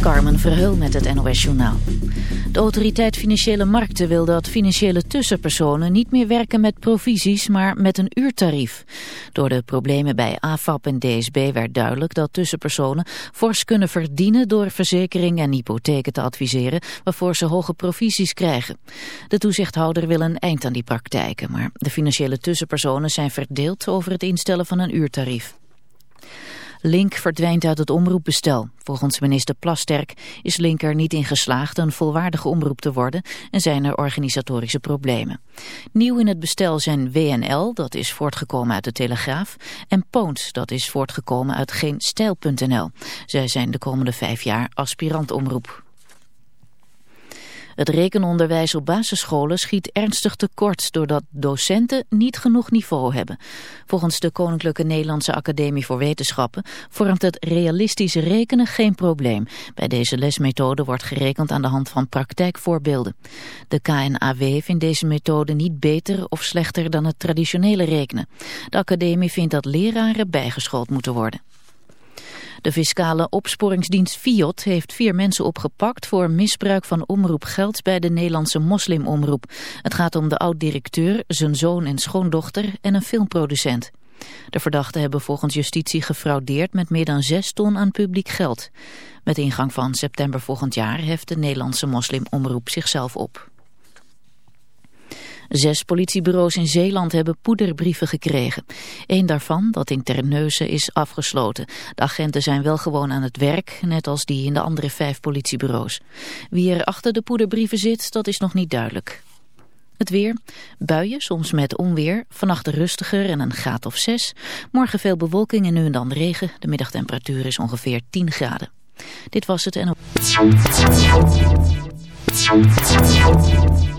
Carmen Verheul met het NOS Journaal. De autoriteit Financiële Markten wil dat financiële tussenpersonen niet meer werken met provisies, maar met een uurtarief. Door de problemen bij AFAP en DSB werd duidelijk dat tussenpersonen fors kunnen verdienen door verzekering en hypotheken te adviseren, waarvoor ze hoge provisies krijgen. De toezichthouder wil een eind aan die praktijken, maar de financiële tussenpersonen zijn verdeeld over het instellen van een uurtarief. Link verdwijnt uit het omroepbestel. Volgens minister Plasterk is Link er niet in geslaagd een volwaardige omroep te worden en zijn er organisatorische problemen. Nieuw in het bestel zijn WNL, dat is voortgekomen uit de Telegraaf, en Poont, dat is voortgekomen uit geenstijl.nl. Zij zijn de komende vijf jaar aspirantomroep. Het rekenonderwijs op basisscholen schiet ernstig tekort doordat docenten niet genoeg niveau hebben. Volgens de Koninklijke Nederlandse Academie voor Wetenschappen vormt het realistische rekenen geen probleem. Bij deze lesmethode wordt gerekend aan de hand van praktijkvoorbeelden. De KNAW vindt deze methode niet beter of slechter dan het traditionele rekenen. De academie vindt dat leraren bijgeschoold moeten worden. De fiscale opsporingsdienst FIOT heeft vier mensen opgepakt voor misbruik van omroepgeld bij de Nederlandse moslimomroep. Het gaat om de oud-directeur, zijn zoon en schoondochter en een filmproducent. De verdachten hebben volgens justitie gefraudeerd met meer dan zes ton aan publiek geld. Met ingang van september volgend jaar heft de Nederlandse moslimomroep zichzelf op. Zes politiebureaus in Zeeland hebben poederbrieven gekregen. Eén daarvan, dat in Terneuzen, is afgesloten. De agenten zijn wel gewoon aan het werk, net als die in de andere vijf politiebureaus. Wie er achter de poederbrieven zit, dat is nog niet duidelijk. Het weer. Buien, soms met onweer. Vannacht rustiger en een graad of zes. Morgen veel bewolking en nu en dan regen. De middagtemperatuur is ongeveer 10 graden. Dit was het en...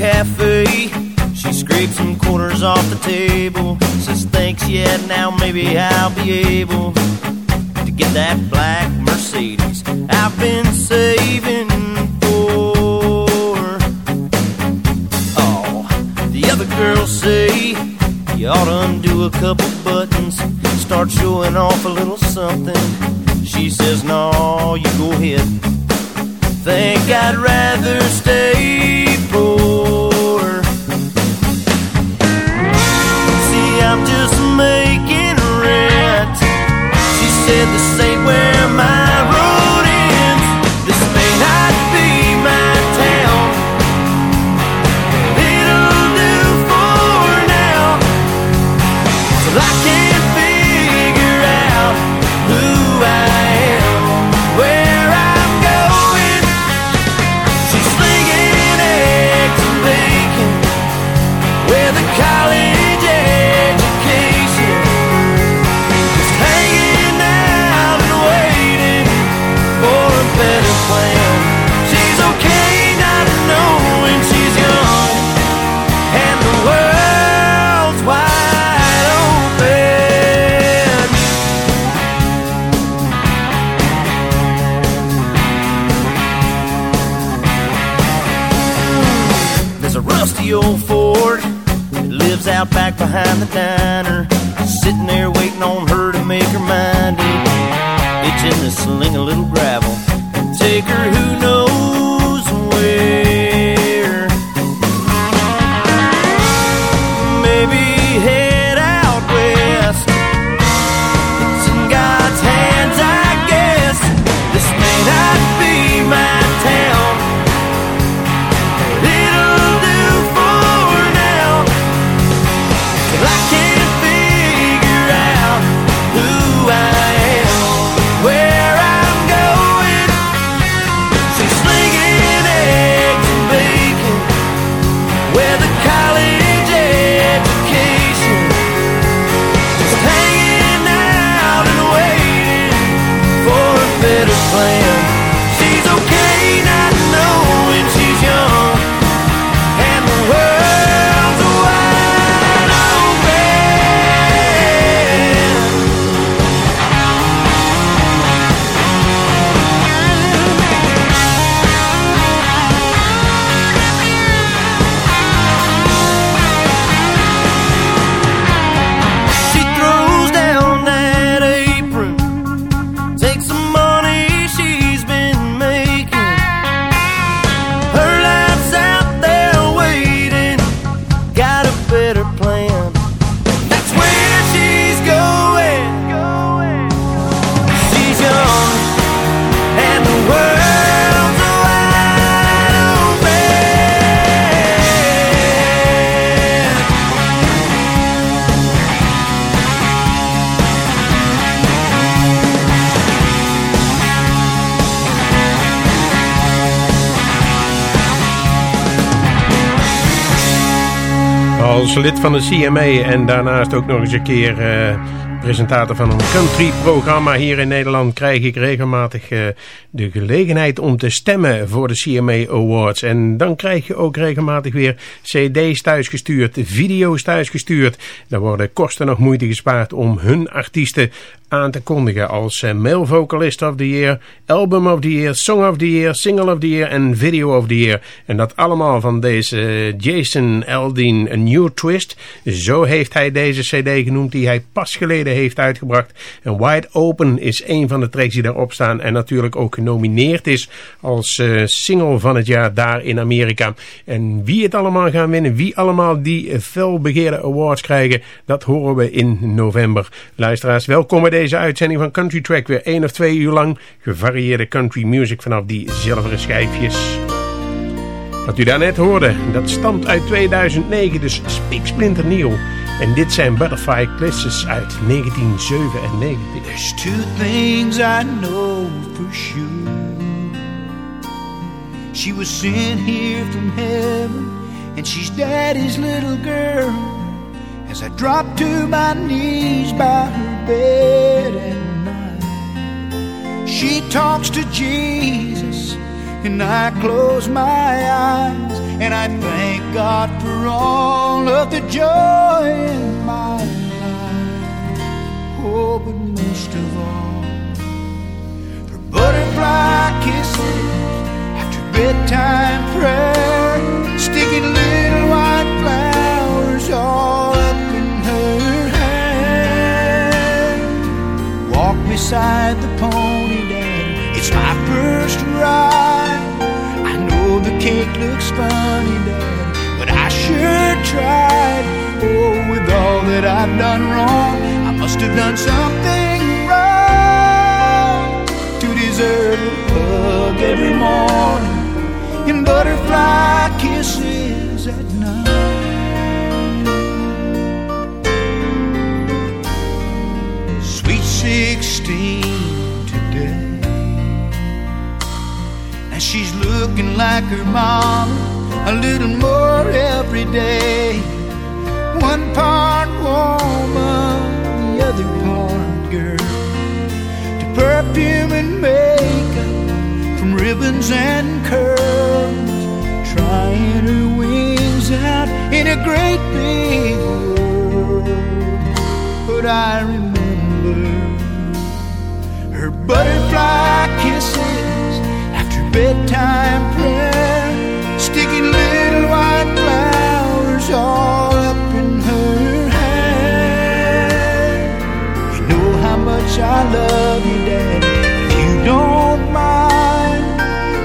Cafe. She scraped some quarters off the table. Says thanks, yeah, now maybe I'll be able to get that black Mercedes I've been saving for. Oh, the other girls say you ought to undo a couple buttons, start showing off a little something. She says, no, you go ahead. Think I'd rather stay poor. Making rent. She said this ain't where my road ends. This may not be my town. It'll do for now. Till I can behind the diner. Lid van de CMA en daarnaast ook nog eens een keer uh, presentator van een country-programma hier in Nederland krijg ik regelmatig uh, de gelegenheid om te stemmen voor de CMA Awards. En dan krijg je ook regelmatig weer cd's thuisgestuurd, video's thuisgestuurd. Daar worden kosten nog moeite gespaard om hun artiesten aan te kondigen als uh, Male Vocalist of the Year, Album of the Year, Song of the Year, Single of the Year en Video of the Year. En dat allemaal van deze Jason Aldean A New Twist. Zo heeft hij deze cd genoemd die hij pas geleden heeft uitgebracht. En Wide Open is een van de tracks die daarop staan en natuurlijk ook genomineerd is als uh, single van het jaar daar in Amerika. En wie het allemaal gaan winnen, wie allemaal die felbegeerde awards krijgen, dat horen we in november. Luisteraars, welkom bij deze uitzending van Country Track. Weer één of twee uur lang gevarieerde country music vanaf die zilveren schijfjes. Wat u daarnet hoorde, dat stamt uit 2009, dus spiksplinter nieuw. En dit zijn Butterfly Kisses uit 1997. There's two things I know for sure. She was sent here from heaven, and she's daddy's little girl. As I drop to my knees by bed at night, she talks to Jesus, and I close my eyes, and I thank God for all of the joy in my life. Oh, but most of all, her butterfly kisses after bedtime prayer, Beside the pony, Dad. It's my first ride. I know the cake looks funny, Dad, but I sure tried. Oh, with all that I've done wrong, I must have done something right to deserve a hug every morning and butterfly kisses 16 today. Now she's looking like her mom a little more every day. One part woman, the other part girl. To perfume and makeup, from ribbons and curls, trying her wings out in a great big world. But I remember butterfly kisses after bedtime prayer, sticking little white flowers all up in her hair. You know how much I love you, Dad. If you don't mind,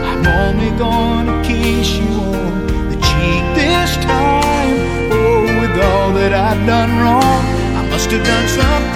I'm only gonna kiss you on the cheek this time. Oh, with all that I've done wrong, I must have done something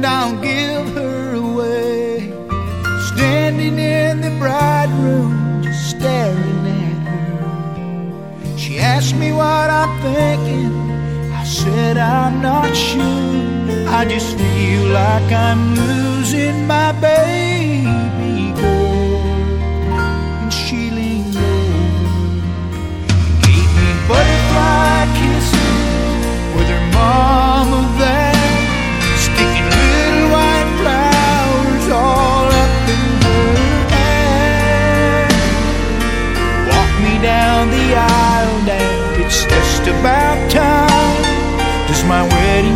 and I'll give her away. Standing in the bride room, just staring at her. She asked me what I'm thinking. I said I'm not sure. I just feel like I'm losing my baby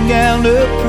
gown look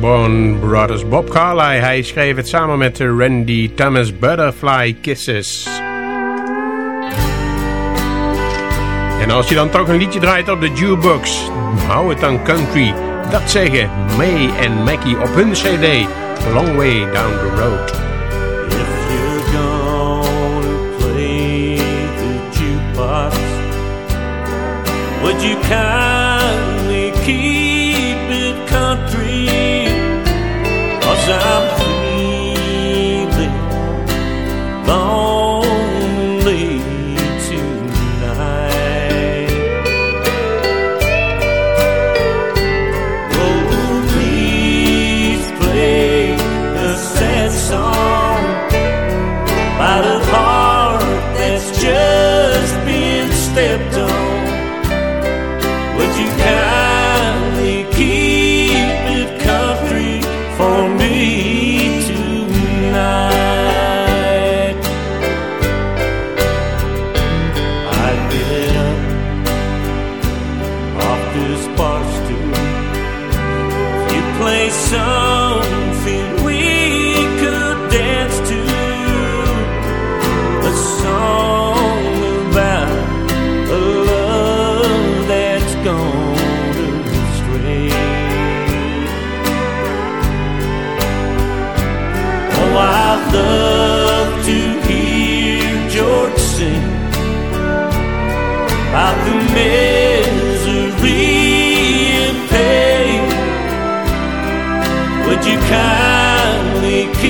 Rainbow Brothers. Bob Carlyle, hij schreef het samen met Randy Thomas Butterfly Kisses. En als je dan toch een liedje draait op de jukebox, hou het dan country. Dat zeggen May en Mackie op hun cd, Long Way Down the Road. Would you kindly So.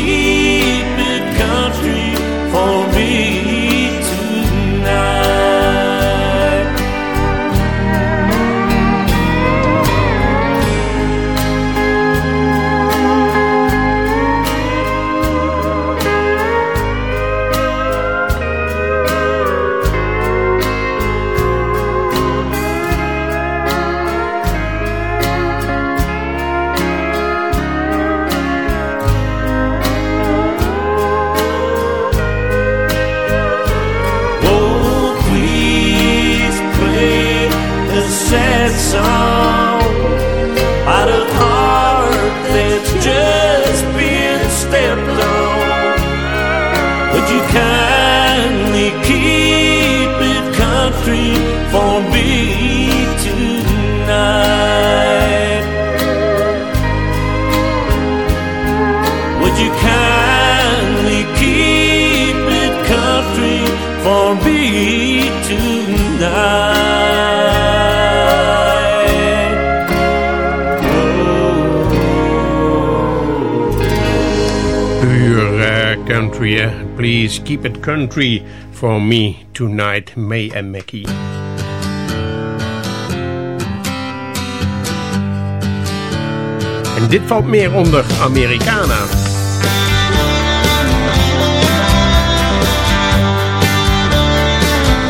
peace. Please keep it country for me tonight, May and Mackie. En dit valt meer onder Americana.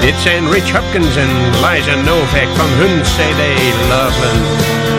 Dit zijn Rich Hopkins en Liza Novak van hun CD Loveland.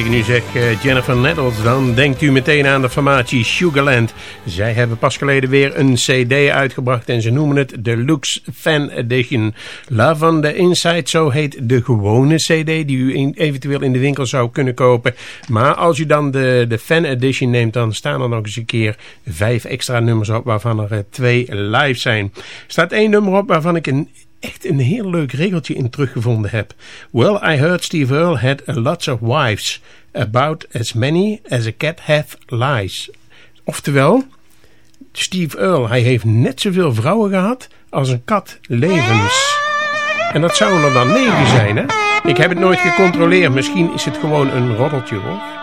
Tegen u zeg uh, Jennifer Nettles, dan denkt u meteen aan de formatie Sugarland. Zij hebben pas geleden weer een cd uitgebracht en ze noemen het de Lux Fan Edition. Love on the Inside, zo heet de gewone cd die u eventueel in de winkel zou kunnen kopen. Maar als u dan de, de Fan Edition neemt, dan staan er nog eens een keer vijf extra nummers op, waarvan er uh, twee live zijn. Er staat één nummer op waarvan ik een echt een heel leuk regeltje in teruggevonden heb. Well, I heard Steve Earle had a lots of wives, about as many as a cat hath lies. Oftewel, Steve Earle, hij heeft net zoveel vrouwen gehad als een kat levens. En dat zouden er dan negen zijn, hè? Ik heb het nooit gecontroleerd, misschien is het gewoon een roddeltje, hoor.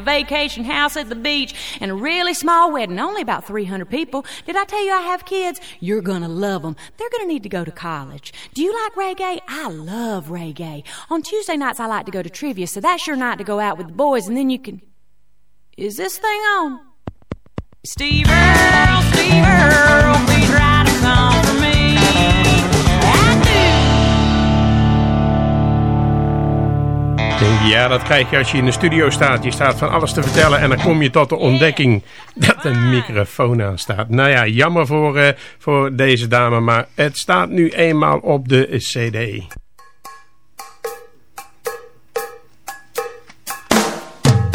Vacation house at the beach and a really small wedding, only about 300 people. Did I tell you I have kids? You're gonna love them. They're gonna need to go to college. Do you like reggae? I love reggae. On Tuesday nights, I like to go to trivia, so that's your night to go out with the boys, and then you can. Is this thing on? Steve Earle, Steve Earle, please write a song Ja, dat krijg je als je in de studio staat. Je staat van alles te vertellen en dan kom je tot de ontdekking dat een microfoon aan staat. Nou ja, jammer voor, uh, voor deze dame, maar het staat nu eenmaal op de cd.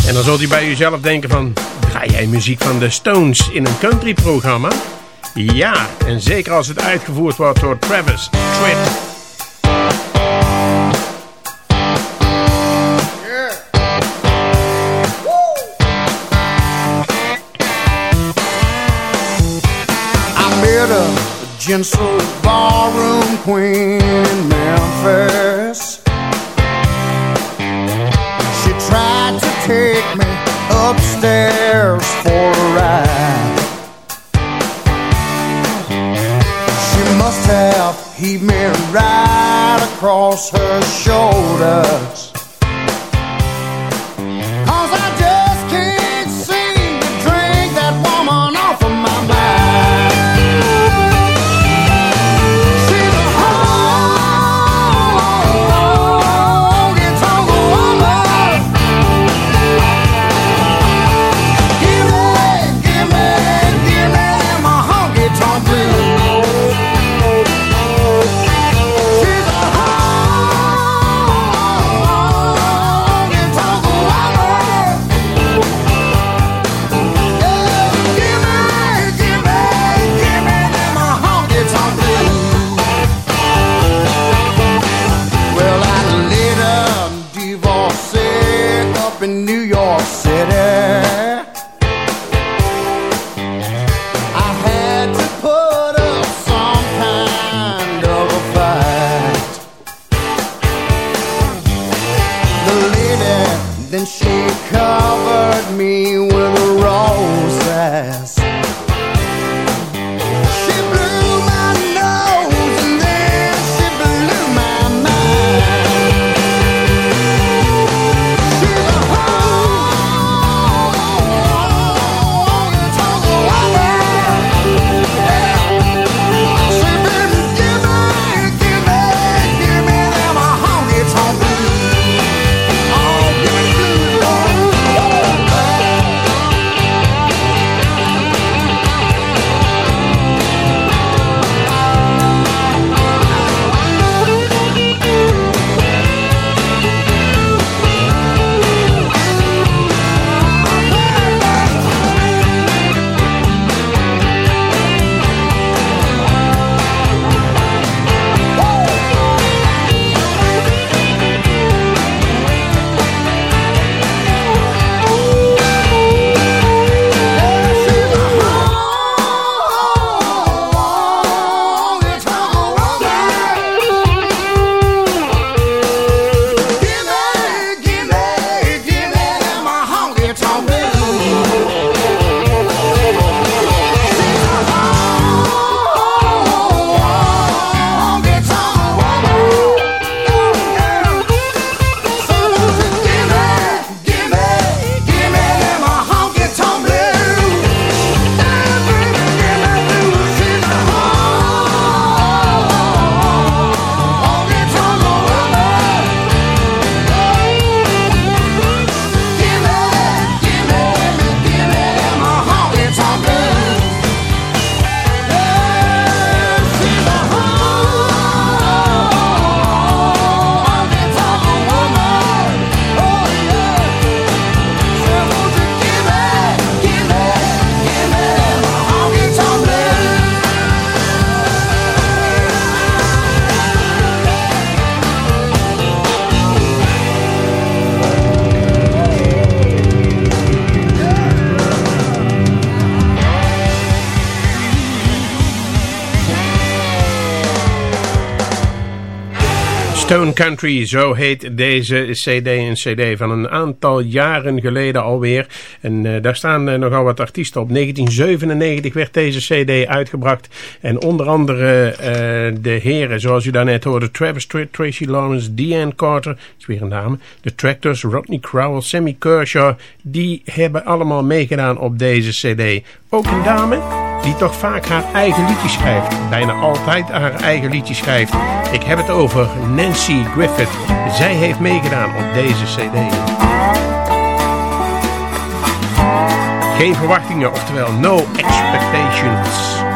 En dan zult u bij uzelf denken van, draai jij muziek van de Stones in een country-programma? Ja, en zeker als het uitgevoerd wordt door Travis Tritt. Gentle ballroom queen in Memphis. She tried to take me upstairs for a ride. She must have heaved me right across her shoulders. Country, zo heet deze cd. Een cd van een aantal jaren geleden alweer. En uh, daar staan uh, nogal wat artiesten op. 1997 werd deze cd uitgebracht. En onder andere uh, de heren, zoals u daarnet hoorde. Travis Tritt, Tracy Lawrence, Deanne Carter. Dat is weer een dame. De Tractors, Rodney Crowell, Sammy Kershaw. Die hebben allemaal meegedaan op deze cd. Ook een dame die toch vaak haar eigen liedjes schrijft. Bijna altijd haar eigen liedjes schrijft. Ik heb het over Nancy Griffith. Zij heeft meegedaan op deze cd. Geen verwachtingen, oftewel no expectations.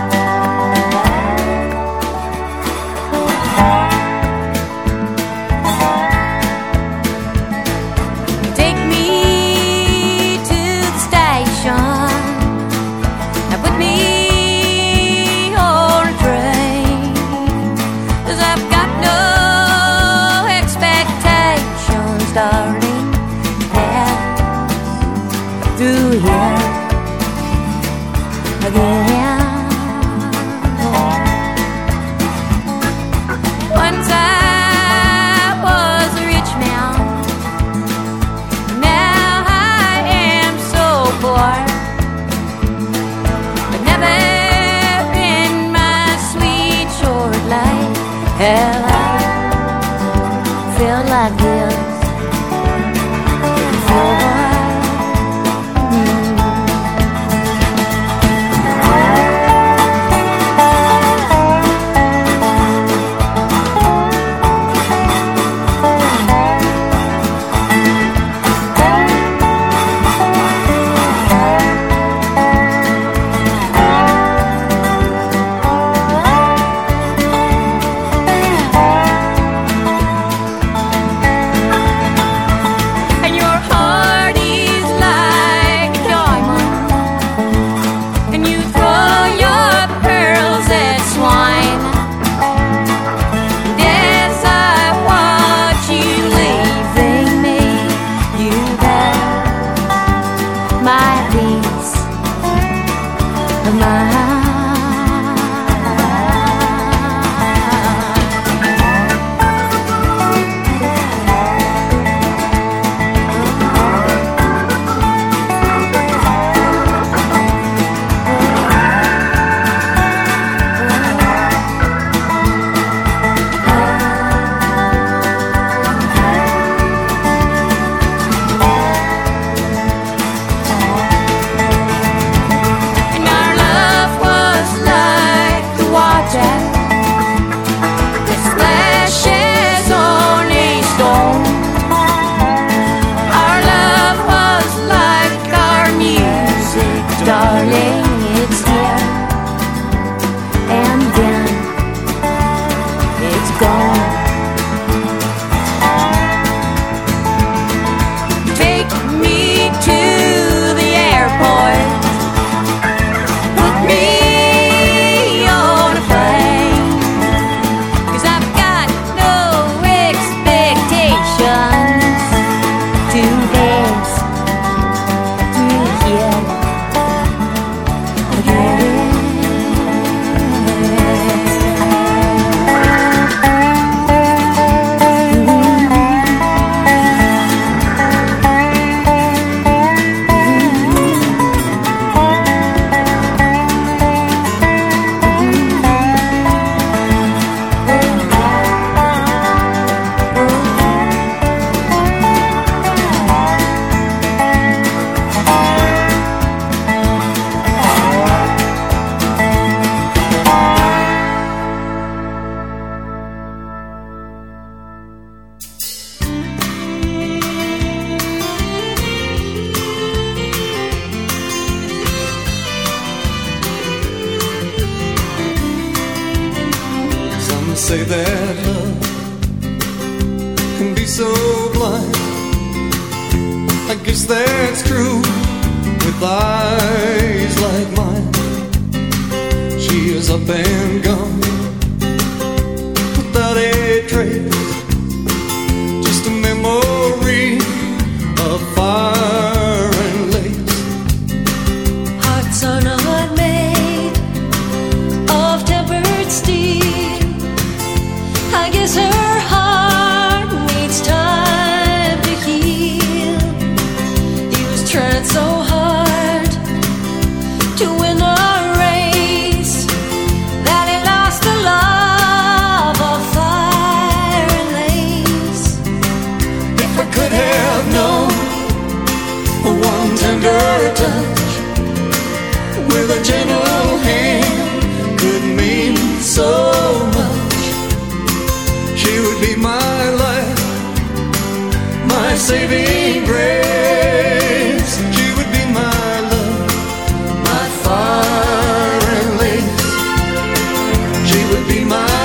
Would be my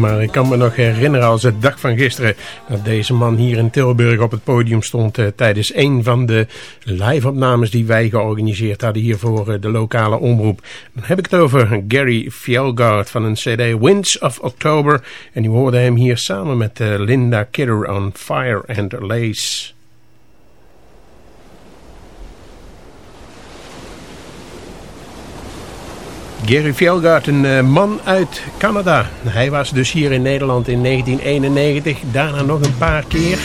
maar ik kan me nog herinneren als het dag van gisteren... dat deze man hier in Tilburg op het podium stond... eh, tijdens een van de live-opnames die wij georganiseerd hadden... hier voor eh, de lokale omroep. Dan heb ik het over Gary Fjellgaard van een cd Winds of October. En u hoorde hem hier samen met eh, Linda Kidder on Fire and Lace. Gary Fjellgaard, een eh, man uit Canada. Hij was dus hier in Nederland in 1991, daarna nog een paar keer.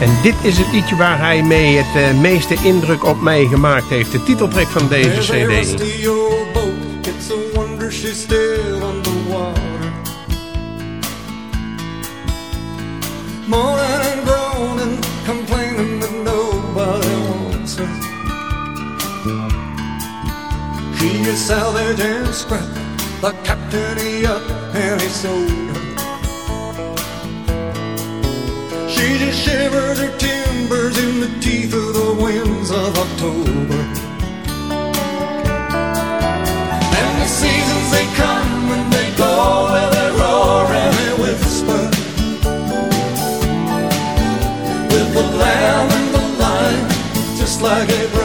En dit is het liedje waar hij mee het eh, meeste indruk op mij gemaakt heeft. De titeltrack van deze cd. Moaning and groaning, complaining She is salvage and scrap, the captain he up and he sold her. She just shivers her timbers in the teeth of the winds of October. And the seasons they come and they go, well they roar and they whisper. With the lamb and the lion, just like a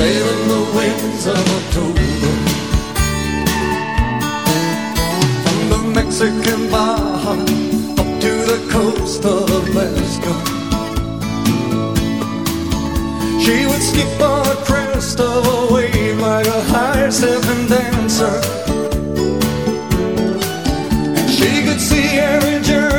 sailing the winds of October. From the Mexican Baja up to the coast of Alaska. She would skip on a crest of a wave like a high stepping dancer. And she could see every journey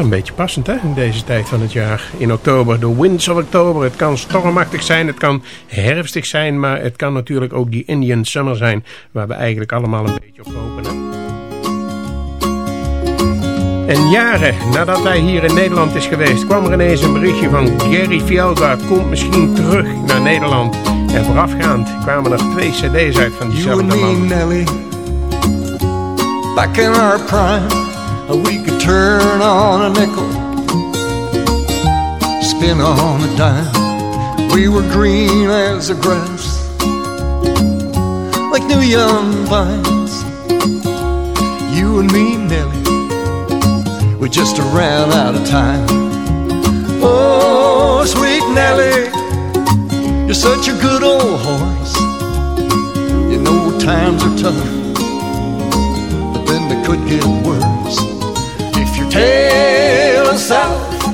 Een beetje passend hè, in deze tijd van het jaar. In oktober, de winds of oktober. Het kan stormachtig zijn, het kan herfstig zijn... maar het kan natuurlijk ook die Indian Summer zijn... waar we eigenlijk allemaal een beetje op hopen. Hè? En jaren nadat hij hier in Nederland is geweest... kwam er ineens een berichtje van Gary Fjellgaard... komt misschien terug naar Nederland. En voorafgaand kwamen er twee cd's uit van diezelfde man. Nelly, back in our prime, we could turn on a nickel, spin on a dime. We were green as the grass, like new young vines. You and me, Nelly, we just ran out of time. Oh, sweet Nelly, you're such a good old horse. You know times are tough, but then they could get worse. If tail south,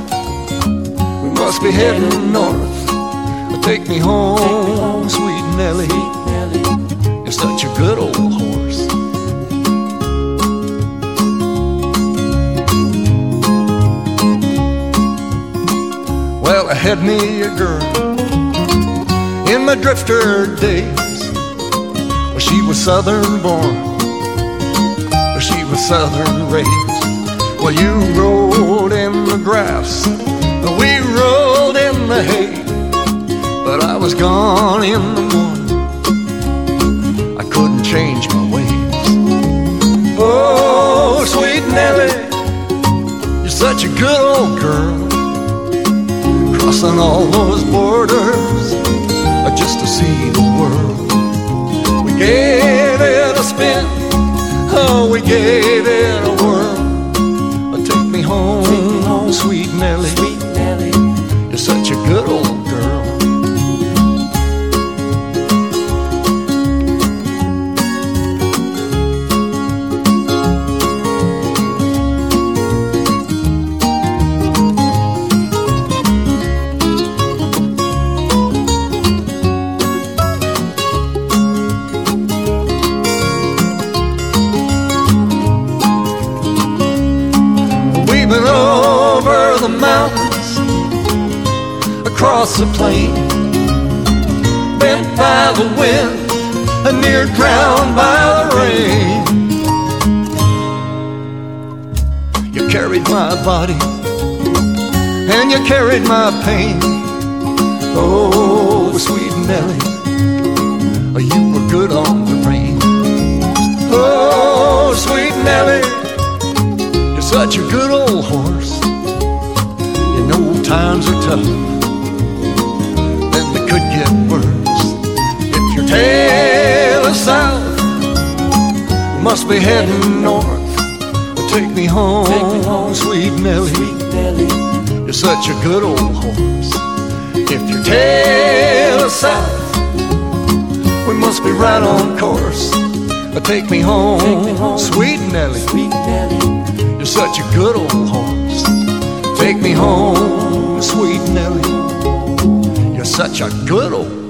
we must be heading north. Take me home, sweet Nellie. You're such a good old horse. Well, I had me a girl in my drifter days. Well, she was southern born, well, she was southern raised. Well, you rode in the grass, we rode in the hay. But I was gone in the morning, I couldn't change my ways. Oh, sweet Nellie, you're such a good old girl crossing all those borders uh, just to see the world. We gave it a spin, oh, we gave it a whirl. Nelly. My pain. Oh, sweet Nellie, you were good on the rain. Oh, sweet Nellie. You're such a good old horse. You know times are tough, then they could get worse. If your tail is south, must be heading north. Take me home, Take me home sweet Nellie. Sweet such a good old horse. If your tail south, we must be right on course. Take me home, Take me home sweet Nellie. Sweet Nellie. You're such a good old horse. Take me home, sweet Nellie. You're such a good old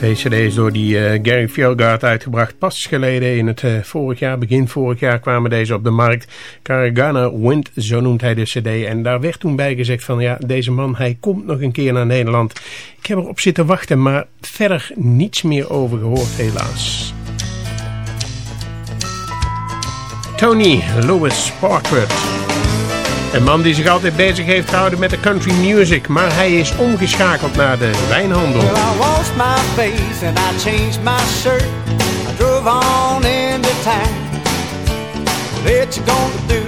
Twee cd's door die uh, Gary Fjellgaard uitgebracht. Pas geleden in het uh, vorig jaar, begin vorig jaar kwamen deze op de markt. Caragana Wind, zo noemt hij de cd. En daar werd toen bij gezegd van ja, deze man hij komt nog een keer naar Nederland. Ik heb erop zitten wachten, maar verder niets meer over gehoord helaas. Tony Lewis Parkwood. Een man die zich altijd bezig heeft gehouden met de country music, maar hij is omgeschakeld naar de wijnhandel. Well, I washed my face and I changed my shirt. I drove on into town. What you're gonna do?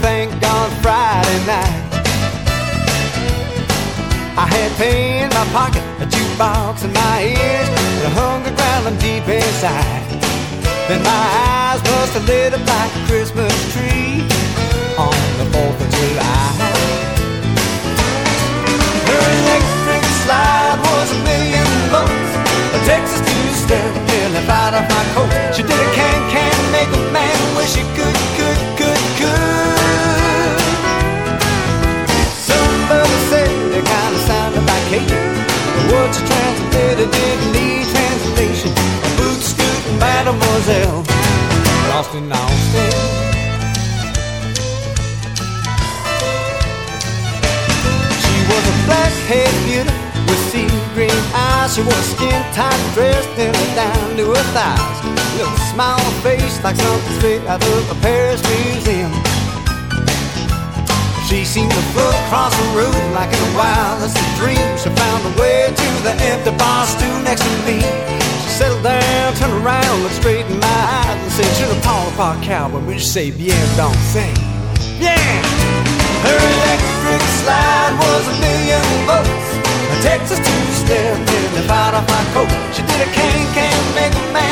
Thank God Friday night. I had pain in my pocket, a jukebox in my ears, and a hunger growling deep inside. Then my eyes must have lit up like a Christmas tree on the 4th of July. Her electric slide was a million volts. A Texas two-step nearly out of my coat. Make a man wish he could, could, could, could. Somebody said it kind of sounded like Kate. The words she translated didn't need translation. A boot-scooting mademoiselle lost in Austin. She was a black-haired beauty with sea green eyes. She wore a skin-tight dress down to her thighs. Little smile face like something straight out of a Paris museum. She seemed to float across the room like in a wildest of dreams. She found her way to the empty bar stool next to me. She settled down, turned around, looked straight in my eyes and said, "Je ne parle pas cowboy, mais je sais bien danser." Yeah! Her electric slide was a million volts. A Texas two-step nearly fired off my coat. She did a can-can make a man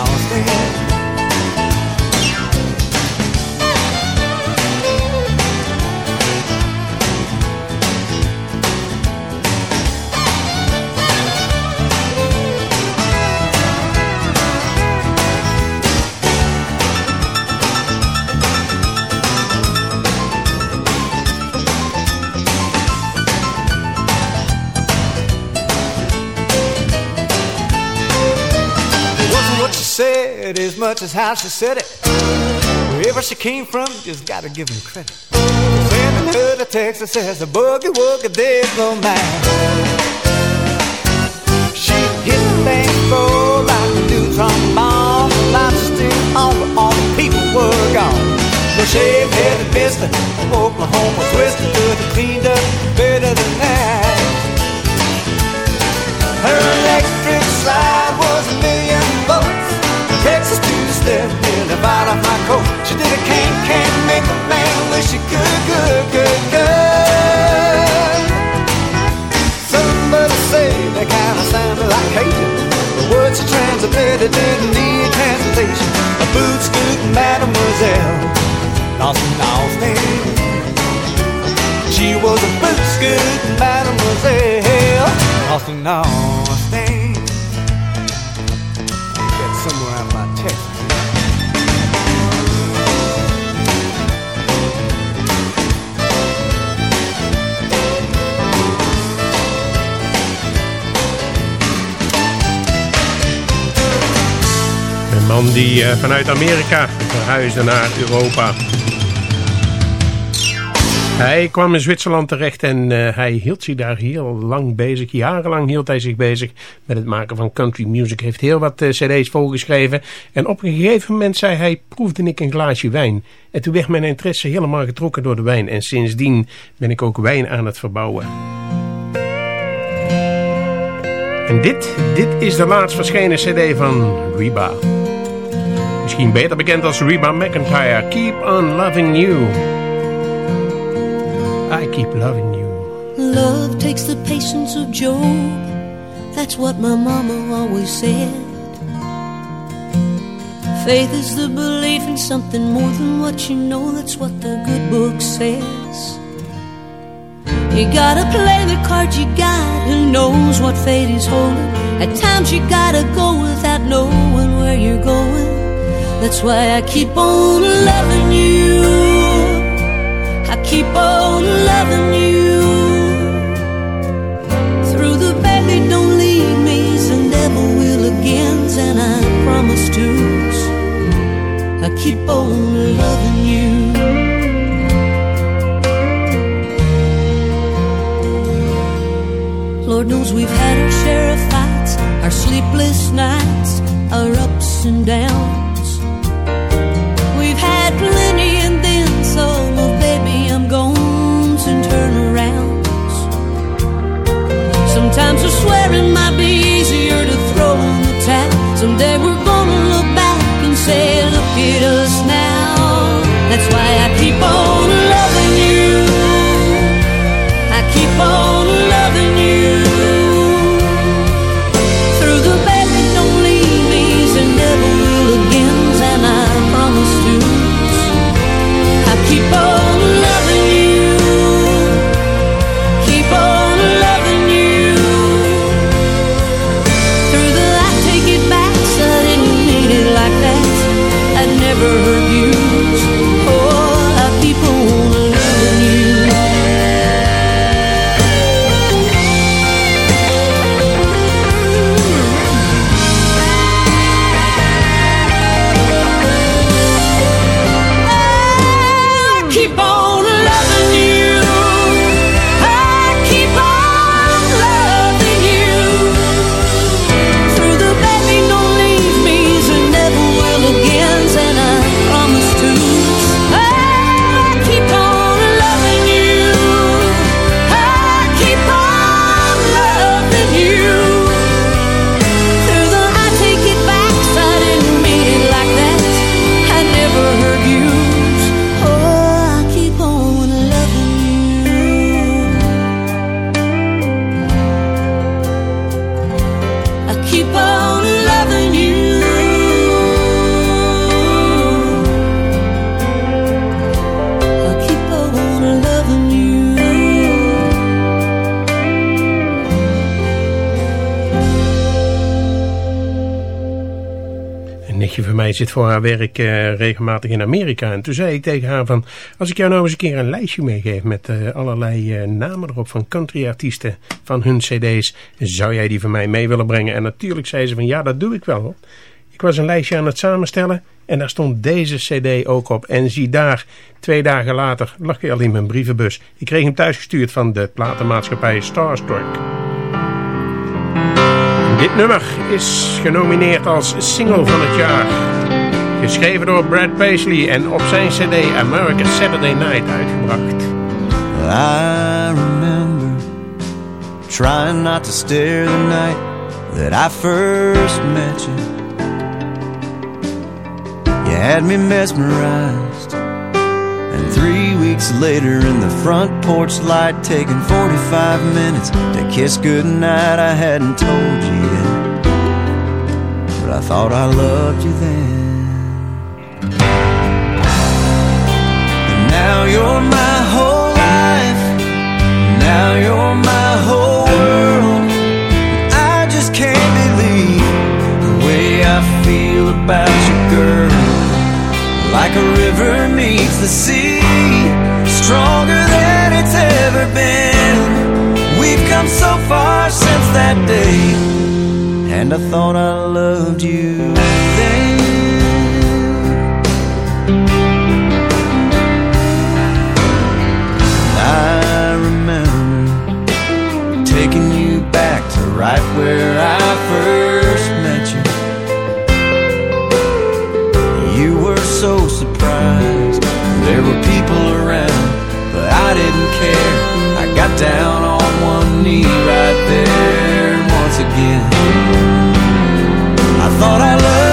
as how she said it. Wherever she came from, just gotta give him credit. Sending her to Texas as a boogie woogie, there's no man. She hit things full like a new. The lights still on, but all the people were gone. No shaved headed mister, Oklahoma twister could have cleaned up better than that. Her electric slide was a. Texas two-step nearly bite off my coat. She did a can-can make a man wish she could, good, good, good. Somebody say that kind of sounded like Cajun. The words she translated didn't need translation. A boot-scooting mademoiselle, lost in Austin. She was a boot-scooting mademoiselle, lost in Austin. Die uh, vanuit Amerika verhuisde naar Europa. Hij kwam in Zwitserland terecht en uh, hij hield zich daar heel lang bezig. Jarenlang hield hij zich bezig met het maken van country music. Heeft heel wat uh, cd's volgeschreven. En op een gegeven moment zei hij, proefde ik een glaasje wijn. En toen werd mijn interesse helemaal getrokken door de wijn. En sindsdien ben ik ook wijn aan het verbouwen. En dit, dit is de laatst verschenen cd van Reba. Misschien beter bekend als Reba McEntire. Keep on loving you. I keep loving you. Love takes the patience of Job. That's what my mama always said. Faith is the belief in something more than what you know. That's what the good book says. You gotta play the cards you got. Who knows what fate is holding? At times you gotta go without knowing where you're going. That's why I keep on loving you I keep on loving you through the baby. Don't leave me, and never will again, and I promise to. I keep on loving you. Lord knows we've had our share of fights, our sleepless nights, our ups and downs. Plenty and then some of baby I'm. Sometimes I swear in might zit voor haar werk eh, regelmatig in Amerika. En toen zei ik tegen haar van... Als ik jou nou eens een keer een lijstje meegeef met eh, allerlei eh, namen erop van countryartiesten van hun cd's. Zou jij die van mij mee willen brengen? En natuurlijk zei ze van ja, dat doe ik wel. Ik was een lijstje aan het samenstellen en daar stond deze cd ook op. En zie daar, twee dagen later lag hij al in mijn brievenbus. Ik kreeg hem thuisgestuurd van de platenmaatschappij Starstruck. Dit nummer is genomineerd als single van het jaar. Geschreven door Brad Paisley en op zijn cd America's Saturday Night uitgebracht. I remember trying not to stare the night that I first met you. You had me mesmerized. And three weeks later, in the front porch light, taking 45 minutes to kiss goodnight, I hadn't told you yet. But I thought I loved you then. You're my whole life. Now you're my whole world. I just can't believe the way I feel about you, girl. Like a river meets the sea, stronger than it's ever been. We've come so far since that day, and I thought I loved you. right where I first met you. You were so surprised. There were people around, but I didn't care. I got down on one knee right there once again. I thought I loved.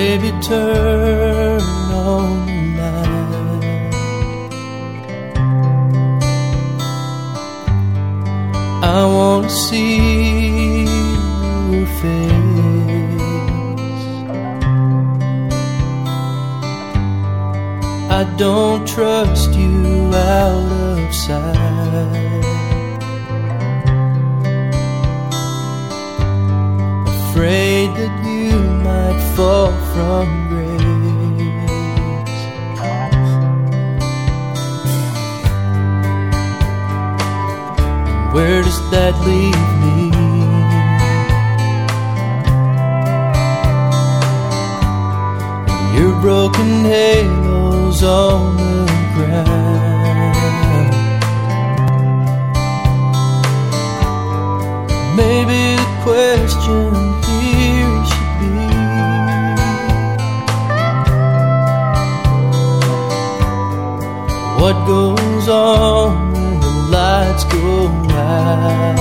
Baby, turn on the light. I want to see your face. I don't trust you out of sight. Afraid that you might fall from grace. Where does that leave me? Your broken halos on the ground. Maybe the question goes on and the lights go out.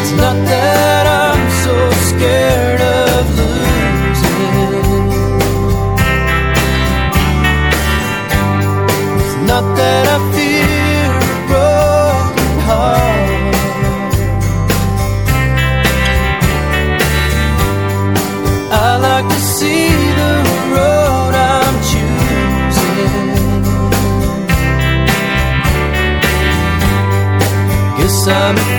It's not that I'm so scared of losing. It's not that I Afraid.